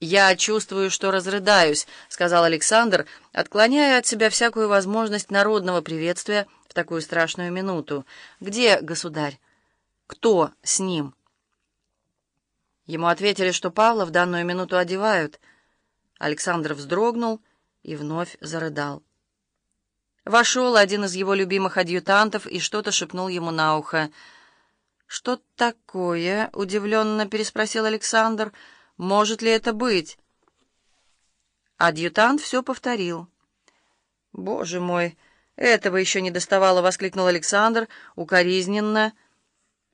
«Я чувствую, что разрыдаюсь», — сказал Александр, отклоняя от себя всякую возможность народного приветствия в такую страшную минуту. «Где государь? Кто с ним?» Ему ответили, что Павла в данную минуту одевают. Александр вздрогнул и вновь зарыдал. Вошел один из его любимых адъютантов и что-то шепнул ему на ухо. «Что такое?» — удивленно переспросил Александр — может ли это быть? Адъютант все повторил. «Боже мой, этого еще не доставало!» — воскликнул Александр, укоризненно,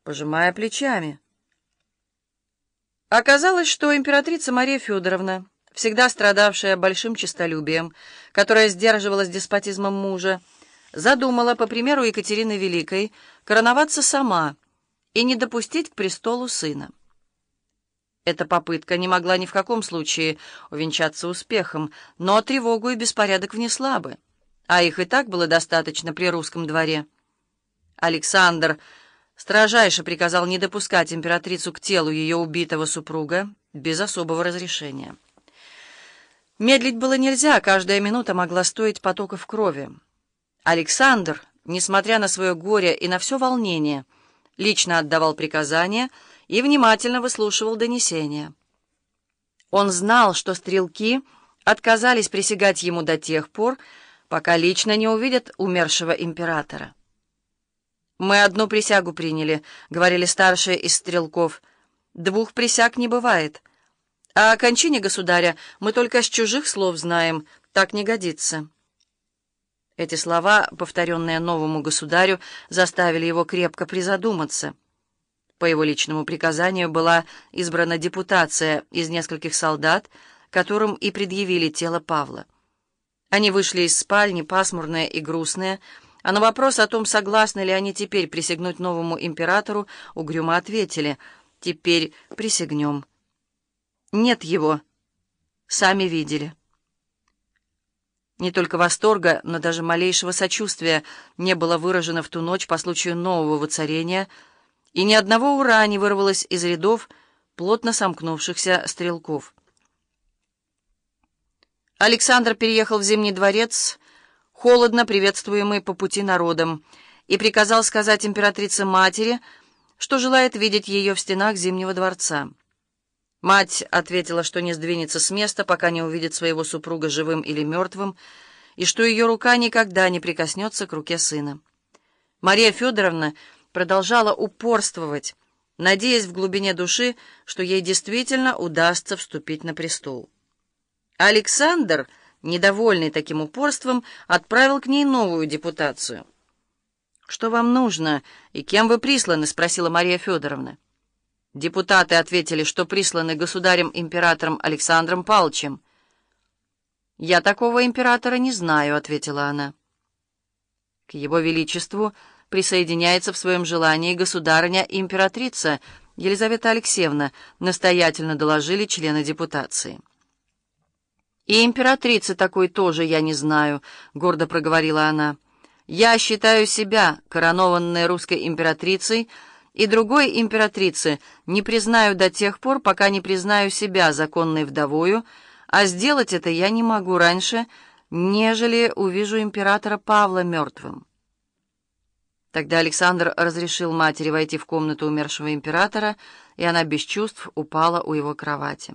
пожимая плечами. Оказалось, что императрица Мария Федоровна, всегда страдавшая большим честолюбием, которая сдерживалась деспотизмом мужа, задумала, по примеру Екатерины Великой, короноваться сама и не допустить к престолу сына. Эта попытка не могла ни в каком случае увенчаться успехом, но тревогу и беспорядок внесла бы, а их и так было достаточно при русском дворе. Александр строжайше приказал не допускать императрицу к телу ее убитого супруга без особого разрешения. Медлить было нельзя, каждая минута могла стоить потоков крови. Александр, несмотря на свое горе и на все волнение, лично отдавал приказания — и внимательно выслушивал донесения. Он знал, что стрелки отказались присягать ему до тех пор, пока лично не увидят умершего императора. «Мы одну присягу приняли», — говорили старшие из стрелков. «Двух присяг не бывает. А о кончине государя мы только с чужих слов знаем. Так не годится». Эти слова, повторенные новому государю, заставили его крепко призадуматься — по его личному приказанию была избрана депутация из нескольких солдат, которым и предъявили тело Павла. Они вышли из спальни, пасмурные и грустные, а на вопрос о том, согласны ли они теперь присягнуть новому императору, угрюмо ответили «Теперь присягнем». «Нет его. Сами видели». Не только восторга, но даже малейшего сочувствия не было выражено в ту ночь по случаю нового воцарения – и ни одного «ура» не вырвалось из рядов плотно сомкнувшихся стрелков. Александр переехал в Зимний дворец, холодно приветствуемый по пути народом, и приказал сказать императрице-матери, что желает видеть ее в стенах Зимнего дворца. Мать ответила, что не сдвинется с места, пока не увидит своего супруга живым или мертвым, и что ее рука никогда не прикоснется к руке сына. Мария Федоровна продолжала упорствовать, надеясь в глубине души, что ей действительно удастся вступить на престол. Александр, недовольный таким упорством, отправил к ней новую депутацию. «Что вам нужно и кем вы присланы?» — спросила Мария Федоровна. Депутаты ответили, что присланы государем-императором Александром Павловичем. «Я такого императора не знаю», — ответила она. «К его величеству...» присоединяется в своем желании государыня и императрица Елизавета Алексеевна, настоятельно доложили члены депутации. «И императрицы такой тоже я не знаю», — гордо проговорила она. «Я считаю себя коронованной русской императрицей, и другой императрицы не признаю до тех пор, пока не признаю себя законной вдовою, а сделать это я не могу раньше, нежели увижу императора Павла мертвым». Тогда Александр разрешил матери войти в комнату умершего императора, и она без чувств упала у его кровати.